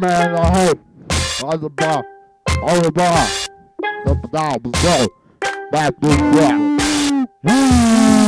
Man, I hope. On the bar. On the bar. Up down, let's go. Back to the